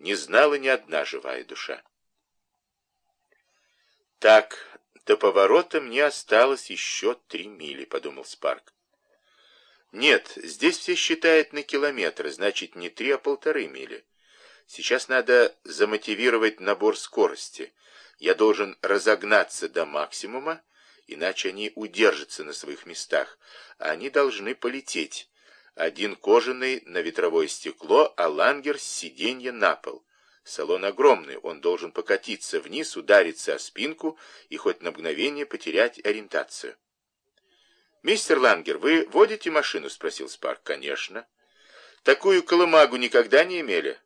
не знала ни одна живая душа. Так, до поворота мне осталось еще три мили, подумал Спарк. Нет, здесь все считают на километр, значит не три, а полторы мили. Сейчас надо замотивировать набор скорости. Я должен разогнаться до максимума, иначе они удержатся на своих местах, а они должны полететь. Один кожаный на ветровое стекло, а лангер с сиденья на пол. Салон огромный, он должен покатиться вниз, удариться о спинку и хоть на мгновение потерять ориентацию. «Мистер Лангер, вы водите машину?» — спросил Спарк. «Конечно». «Такую колымагу никогда не имели?»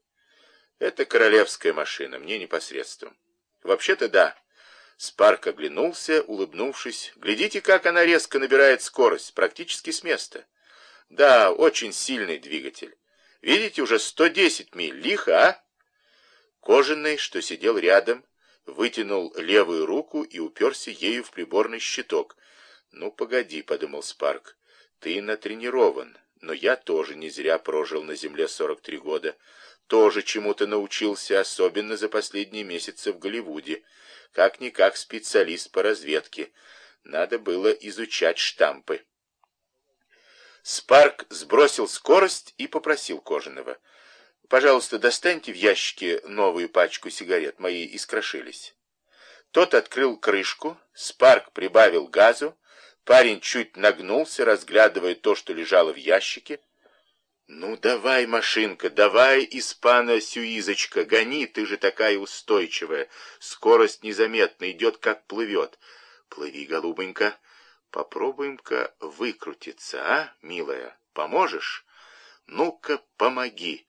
«Это королевская машина, мне непосредством». «Вообще-то да». Спарк оглянулся, улыбнувшись. «Глядите, как она резко набирает скорость, практически с места». «Да, очень сильный двигатель. Видите, уже 110 миль. Лихо, а?» Кожаный, что сидел рядом, вытянул левую руку и уперся ею в приборный щиток. «Ну, погоди», — подумал Спарк, — «ты натренирован, но я тоже не зря прожил на земле 43 года, тоже чему-то научился, особенно за последние месяцы в Голливуде, как-никак специалист по разведке. Надо было изучать штампы». Спарк сбросил скорость и попросил Кожаного — Пожалуйста, достаньте в ящике новую пачку сигарет, мои искрошились. Тот открыл крышку, Спарк прибавил газу, парень чуть нагнулся, разглядывая то, что лежало в ящике. «Ну, давай, машинка, давай, испана-сюизочка, гони, ты же такая устойчивая, скорость незаметна, идет как плывет. Плыви, голубонька, попробуем-ка выкрутиться, а, милая, поможешь? Ну-ка, помоги».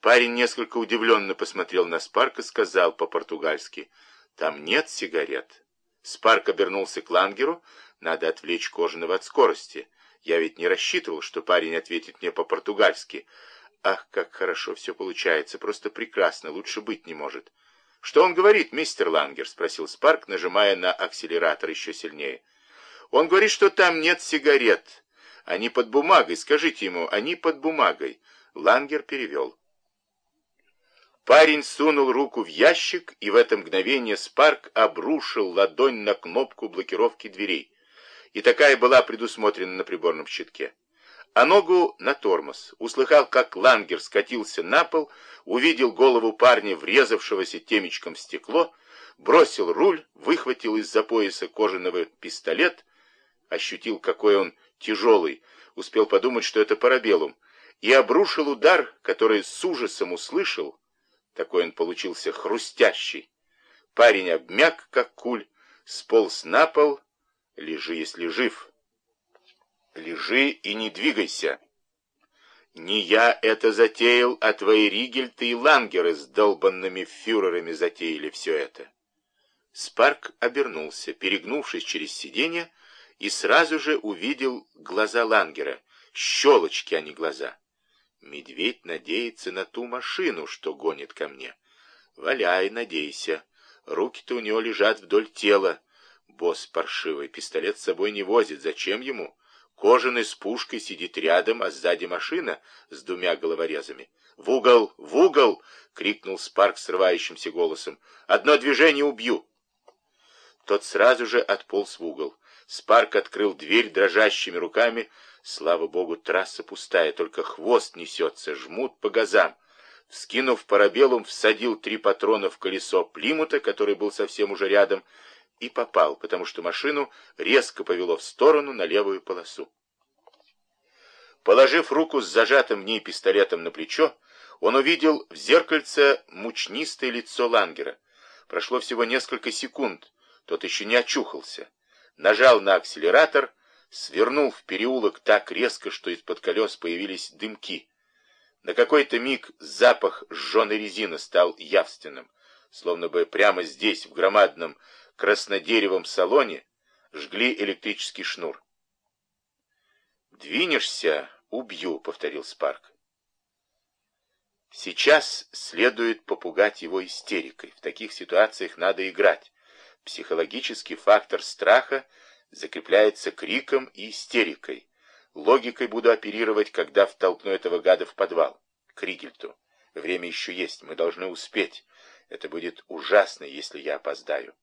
Парень несколько удивленно посмотрел на Спарк и сказал по-португальски, «Там нет сигарет». Спарк обернулся к Лангеру, «Надо отвлечь Кожаного от скорости. Я ведь не рассчитывал, что парень ответит мне по-португальски. Ах, как хорошо все получается, просто прекрасно, лучше быть не может». «Что он говорит, мистер Лангер?» — спросил Спарк, нажимая на акселератор еще сильнее. «Он говорит, что там нет сигарет. Они под бумагой. Скажите ему, они под бумагой». Лангер перевел. Парень сунул руку в ящик, и в это мгновение Спарк обрушил ладонь на кнопку блокировки дверей. И такая была предусмотрена на приборном щитке. А ногу на тормоз. Услыхал, как лангер скатился на пол, увидел голову парня, врезавшегося темечком в стекло, бросил руль, выхватил из-за пояса кожаного пистолет, ощутил, какой он тяжелый, успел подумать, что это парабеллум, и обрушил удар, который с ужасом услышал, такой он получился хрустящий. Парень обмяк, как куль, сполз на пол. Лежи, если жив. Лежи и не двигайся. Не я это затеял, а твои Ригельты и Лангеры с долбанными фюрерами затеяли все это. Спарк обернулся, перегнувшись через сиденье, и сразу же увидел глаза Лангера. Щелочки, а не глаза. Медведь надеется на ту машину, что гонит ко мне. Валяй, надейся. Руки-то у него лежат вдоль тела. Босс паршивый, пистолет с собой не возит. Зачем ему? Кожаный с пушкой сидит рядом, а сзади машина с двумя головорезами. «В угол! В угол!» — крикнул Спарк срывающимся голосом. «Одно движение убью!» Тот сразу же отполз в угол. Спарк открыл дверь дрожащими руками, Слава богу, трасса пустая, только хвост несется, жмут по газам. Вскинув парабеллум, всадил три патрона в колесо Плимута, который был совсем уже рядом, и попал, потому что машину резко повело в сторону на левую полосу. Положив руку с зажатым в ней пистолетом на плечо, он увидел в зеркальце мучнистое лицо Лангера. Прошло всего несколько секунд, тот еще не очухался. Нажал на акселератор — свернул в переулок так резко, что из-под колес появились дымки. На какой-то миг запах сжженной резины стал явственным, словно бы прямо здесь, в громадном краснодеревом салоне, жгли электрический шнур. «Двинешься — убью», — повторил Спарк. Сейчас следует попугать его истерикой. В таких ситуациях надо играть. Психологический фактор страха — закрепляется криком и истерикой. Логикой буду оперировать, когда втолкну этого гада в подвал, к Ригельту. Время еще есть, мы должны успеть. Это будет ужасно, если я опоздаю.